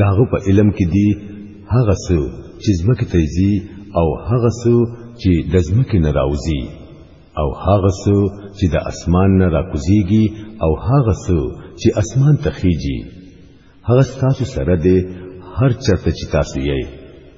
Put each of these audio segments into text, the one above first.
داغه په علم کې دی هغه څه چې زمکه ته ځي او هغه څه چې د زمکه نه راوځي او هغه څه چې د اسمان نه راکوزيږي او هغه څه چې اسمان ته خيږي هغه ستاسو سره دی هر چرته چې تاسو یې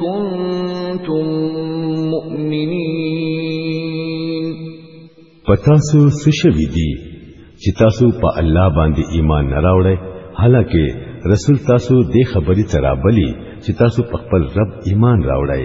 كنتم مؤمنين پتاسو سشوی دی چې تاسو په الله باندې ایمان نه راوړی حالکه رسول تاسو دې خبرې ترابلی چې تاسو په خپل رب ایمان راوړی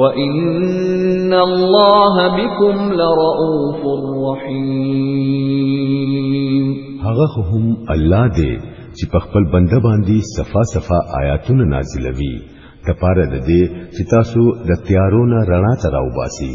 وَإِنَّ اللَّهَ بِكُمْ لَرَؤُوفٌ رَحِيمٌ هغه هم الله دې چې په خپل بنده باندې صفا صفا آیاتونه نازلوي د پاره د دې چې تاسو د تیارو نه رڼا ته راوباسي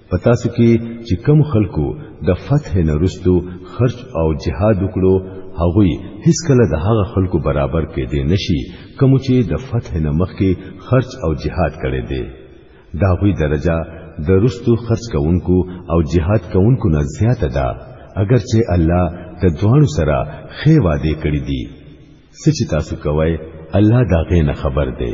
په تاسو کې چې کم خلکو د فتح نه رستو خرج او جهاد وکړو هغه هیڅ کله د هغه خلکو برابر کې دي نشي کوم چې د فتح نه مخکې خرج او جهاد کړي دي دا غوي درجه د رستو خرج کوونکو او جهاد کوونکو نه زیاته ده اگر چې الله د دوانو سره خې وعده کړې دي سچ تاسو کوی الله دا غې نه خبر دی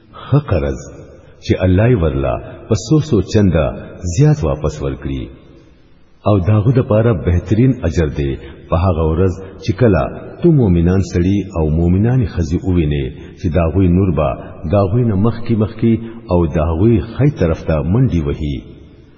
خه قرض چې الله یې ورلا په سو سو چنده زیات واپس ورکړي او داغه د پاره بهترین اجر دی په هغه ورځ چې کله تو مؤمنان سړي او مؤمنان خزي اووینه چې داغوی نور با داغوی نه مخکي مخکي او داغوی خی طرف ته منډي وهي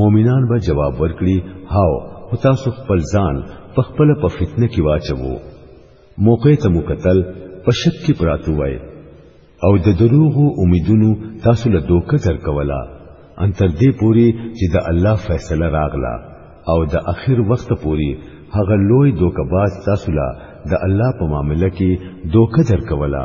مؤمنان به جواب ورکړي هاو خو تاسو خپل ځان په خپل په فتنه کې واچوو موقع ته مو قتل په شک کې پراتو وای او د دروغو امیدونو تاسو له دوکه درکولا ان تر دې پوري چې د الله فیصله راغله او د اخر وخت پوري هغه لوی دوکباز تاسو له د الله په معاملې کې دوکه درکولا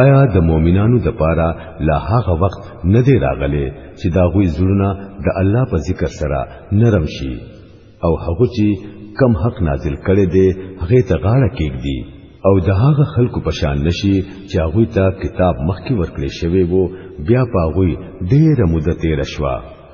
آیا د مؤمنانو د پاره لا هغه وخت نه دی راغلی چې دا غوي زړونه د الله په ذکر سره نرم شي او هغه چې کم حق نازل کړي دی هغه ته غاړه کېږدي او د هغه خلکو په شان نشي چې هغه ته کتاب مخکې ورکړي شوی وو بیا په هغه ډېر مدته رشوه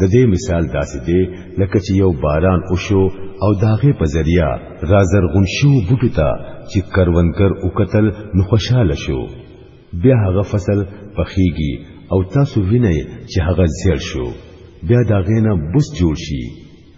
د دې مثال داسې دی لکه چې یو باران وشو او داغه په ذریعہ رازرغون شو بوټو ته چې کروندګر وکتل نو خوشاله شو بیا هغه فصل پخیږي او تاسو وینئ چې هغه زیړ شو بیا داغه نه بوس جوړ شي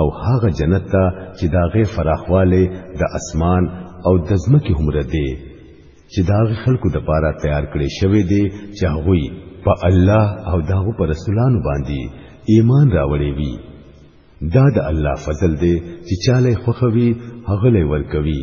او هغه جنت ته چې داغه فراخواله د اسمان او د ځمکې همره دی چې داغه خلکو د پاره تیار کړي شوی دی چې هغه په الله او داغه پر رسولانو باندې ایمان راوړي وي دا د الله فضل دی چې چاله خوخوي هغه لې ورکوي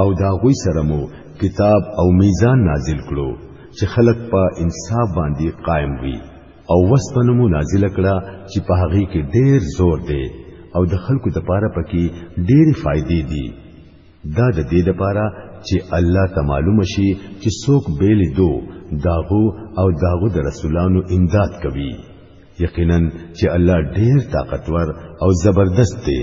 او دا غوی سره مو کتاب او میزان نازل کړو چې خلک په انصاف باندې قائم وي او وسپنه مو نازل کړه چې په هغه کې ډېر زور دی او د خلکو د پاره پکې ډېری فائدې دي دا د دې لپاره چې الله ته معلوم شي چې څوک بیل دو داغو او داغو د رسولانو امداد کوي یقینا چې الله ډېر طاقتور او زبردست دی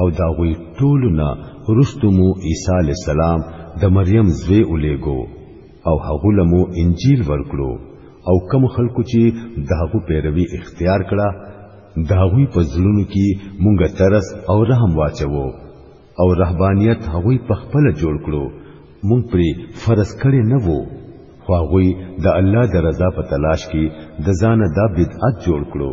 او دا غوی ټولو نه رستمو عیسی علی السلام د مریم زوی الیګو او هغه لمو انجیل ورکړو او کم خلکو چې داغو پیروي اختیار کړه داغوی په زړونو کې مونږه ترس او رحم واچوو او رهبانیت هغوی په خپل جوړ کړو مونږ پرې فرض کړي نه وو خو هغوی د الله د رضا په تلاش کې د ځانه دا بدعت جوړ کړو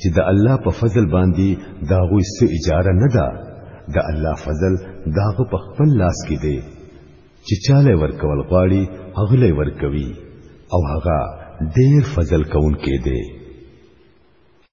چې د الله په فضل باندې دا غوي څه اجاره نه ده د الله فضل داغه په خپل لاس کې دی چې چاله ورکول غواړي هغه لې ورکوي او هغه ډېر فضل کوونکی دی